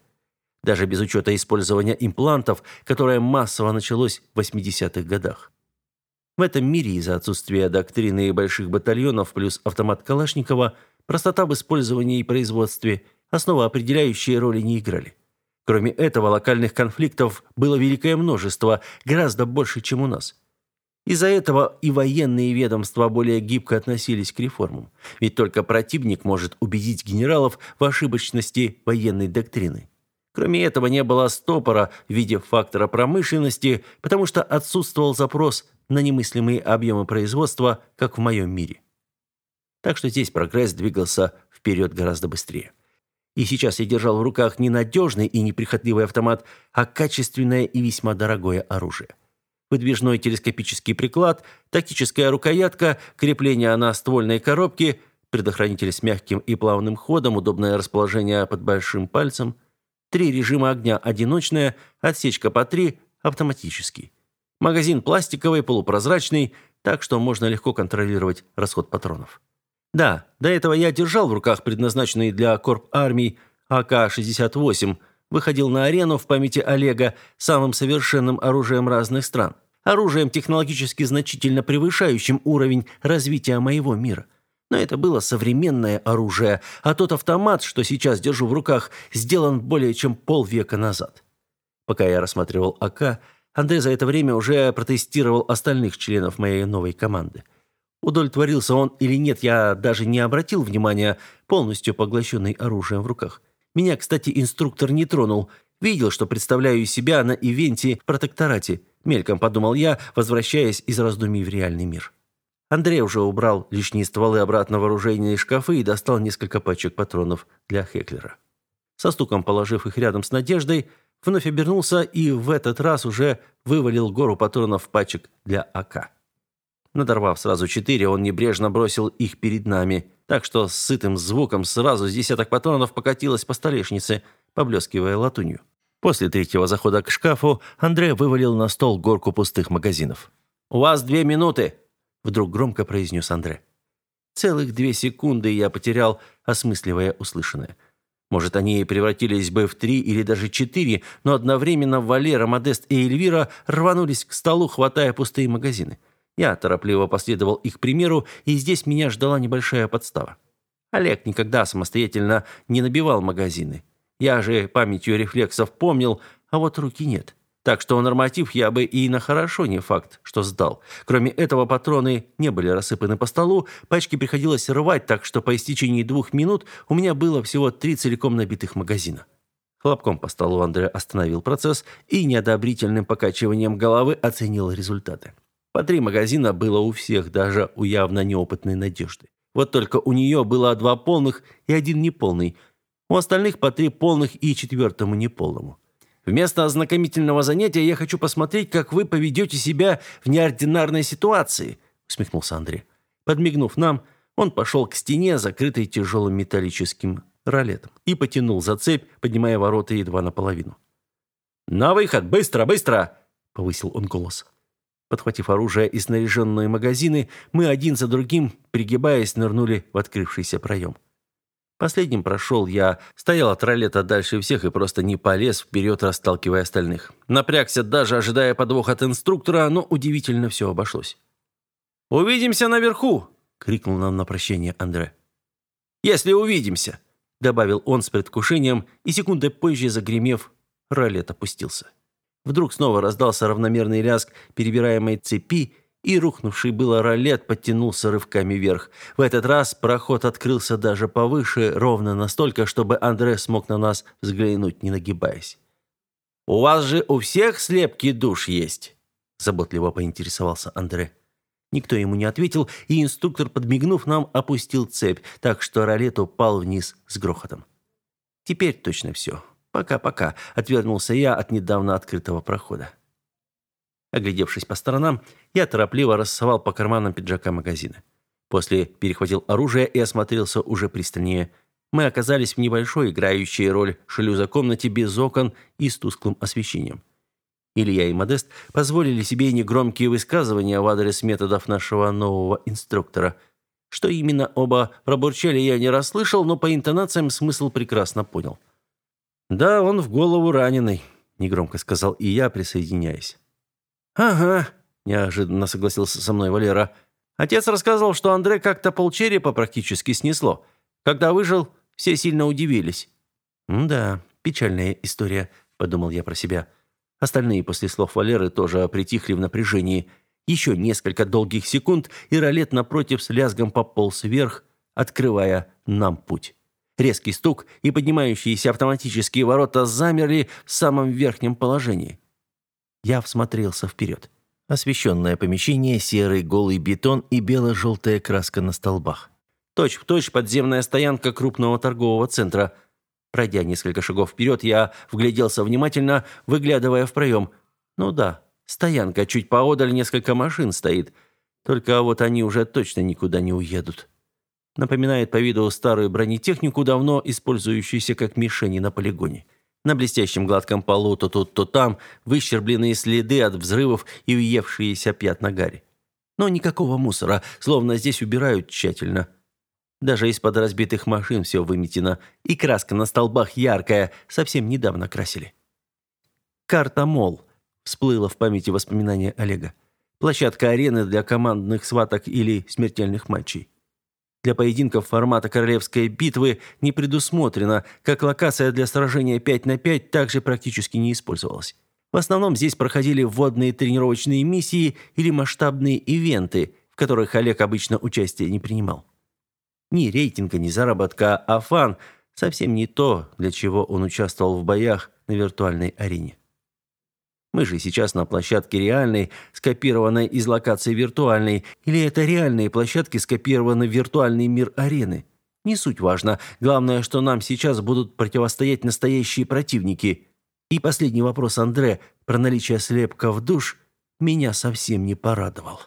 Даже без учета использования имплантов, которое массово началось в 80-х годах. В этом мире из-за отсутствия доктрины и больших батальонов плюс автомат Калашникова простота в использовании и производстве основа определяющие роли не играли. Кроме этого, локальных конфликтов было великое множество, гораздо больше, чем у нас – из-за этого и военные ведомства более гибко относились к реформам. Ведь только противник может убедить генералов в ошибочности военной доктрины. Кроме этого, не было стопора в виде фактора промышленности, потому что отсутствовал запрос на немыслимые объемы производства, как в моем мире. Так что здесь прогресс двигался вперед гораздо быстрее. И сейчас я держал в руках не надежный и неприхотливый автомат, а качественное и весьма дорогое оружие – подвижной телескопический приклад, тактическая рукоятка, крепление на ствольной коробке, предохранитель с мягким и плавным ходом, удобное расположение под большим пальцем, три режима огня одиночная, отсечка по три, автоматический. Магазин пластиковый, полупрозрачный, так что можно легко контролировать расход патронов. Да, до этого я держал в руках предназначенный для корп армий АК-68, выходил на арену в памяти Олега самым совершенным оружием разных стран. Оружием, технологически значительно превышающим уровень развития моего мира. Но это было современное оружие, а тот автомат, что сейчас держу в руках, сделан более чем полвека назад. Пока я рассматривал АК, Андрей за это время уже протестировал остальных членов моей новой команды. Удовлетворился он или нет, я даже не обратил внимания, полностью поглощенный оружием в руках – меня, кстати, инструктор не тронул. Видел, что представляю себя на ивенте протекторате. Мельком подумал я, возвращаясь из раздумий в реальный мир. Андрей уже убрал лишние стволы обратно в оружейные шкафы и достал несколько пачек патронов для Хеклера. Со стуком положив их рядом с Надеждой, вновь обернулся и в этот раз уже вывалил гору патронов в пачек для АК. Надорвав сразу четыре, он небрежно бросил их перед нами так что с сытым звуком сразу с десяток патронов покатилось по столешнице, поблескивая латунью. После третьего захода к шкафу Андрей вывалил на стол горку пустых магазинов. «У вас две минуты!» – вдруг громко произнес Андре. Целых две секунды я потерял, осмысливая услышанное. Может, они и превратились бы в три или даже четыре, но одновременно Валера, Модест и Эльвира рванулись к столу, хватая пустые магазины. Я торопливо последовал их примеру, и здесь меня ждала небольшая подстава. Олег никогда самостоятельно не набивал магазины. Я же памятью рефлексов помнил, а вот руки нет. Так что норматив я бы и на хорошо не факт, что сдал. Кроме этого, патроны не были рассыпаны по столу, пачки приходилось рвать, так что по истечении двух минут у меня было всего три целиком набитых магазина. Хлопком по столу Андре остановил процесс и неодобрительным покачиванием головы оценил результаты. По три магазина было у всех, даже у явно неопытной Надежды. Вот только у нее было два полных и один неполный. У остальных по три полных и четвертому неполному. Вместо ознакомительного занятия я хочу посмотреть, как вы поведете себя в неординарной ситуации», — усмехнулся Андрей. Подмигнув нам, он пошел к стене, закрытой тяжелым металлическим ролетом, и потянул за цепь, поднимая ворота едва наполовину. «На выход! Быстро, быстро!» — повысил он голос. Подхватив оружие и снаряженные магазины, мы один за другим, пригибаясь, нырнули в открывшийся проем. Последним прошел я, стоял от ролета дальше всех и просто не полез вперед, расталкивая остальных. Напрягся, даже ожидая подвох от инструктора, но удивительно все обошлось. «Увидимся наверху!» — крикнул нам на прощение Андре. «Если увидимся!» — добавил он с предвкушением, и секундой позже, загремев, ролет опустился. Вдруг снова раздался равномерный лязг перебираемой цепи, и рухнувший было ролет подтянулся рывками вверх. В этот раз проход открылся даже повыше, ровно настолько, чтобы Андре смог на нас взглянуть, не нагибаясь. «У вас же у всех слепкий душ есть?» – заботливо поинтересовался Андре. Никто ему не ответил, и инструктор, подмигнув нам, опустил цепь, так что ролет упал вниз с грохотом. «Теперь точно все. «Пока-пока», — отвернулся я от недавно открытого прохода. Оглядевшись по сторонам, я торопливо рассовал по карманам пиджака магазина. После перехватил оружие и осмотрелся уже пристальнее. Мы оказались в небольшой, играющей роль шлюза комнате без окон и с тусклым освещением. Илья и Модест позволили себе негромкие высказывания в адрес методов нашего нового инструктора. Что именно оба пробурчали, я не расслышал, но по интонациям смысл прекрасно понял. — «Да, он в голову раненый», — негромко сказал и я, присоединяясь. «Ага», — неожиданно согласился со мной Валера. «Отец рассказывал, что Андре как-то полчерепа практически снесло. Когда выжил, все сильно удивились». «Да, печальная история», — подумал я про себя. Остальные после слов Валеры тоже притихли в напряжении. Еще несколько долгих секунд, и ролет напротив с лязгом пополз вверх, открывая нам путь. Резкий стук, и поднимающиеся автоматические ворота замерли в самом верхнем положении. Я всмотрелся вперед. Освещенное помещение, серый голый бетон и бело-желтая краска на столбах. Точь в точь подземная стоянка крупного торгового центра. Пройдя несколько шагов вперед, я вгляделся внимательно, выглядывая в проем. Ну да, стоянка, чуть поодаль несколько машин стоит. Только вот они уже точно никуда не уедут. Напоминает по виду старую бронетехнику, давно использующуюся как мишени на полигоне. На блестящем гладком полу то тут, то там выщербленные следы от взрывов и уевшиеся пятна гари. Но никакого мусора, словно здесь убирают тщательно. Даже из-под разбитых машин все выметено, и краска на столбах яркая, совсем недавно красили. «Карта Мол», — всплыло в памяти воспоминания Олега. «Площадка арены для командных сваток или смертельных матчей». Для поединков формата королевской битвы не предусмотрено, как локация для сражения 5 на 5 также практически не использовалась. В основном здесь проходили вводные тренировочные миссии или масштабные ивенты, в которых Олег обычно участие не принимал. Ни рейтинга, ни заработка, а фан – совсем не то, для чего он участвовал в боях на виртуальной арене. Мы же сейчас на площадке реальной, скопированной из локации виртуальной, или это реальные площадки скопированы в виртуальный мир арены? Не суть важно. Главное, что нам сейчас будут противостоять настоящие противники. И последний вопрос Андре про наличие слепка в душ меня совсем не порадовал.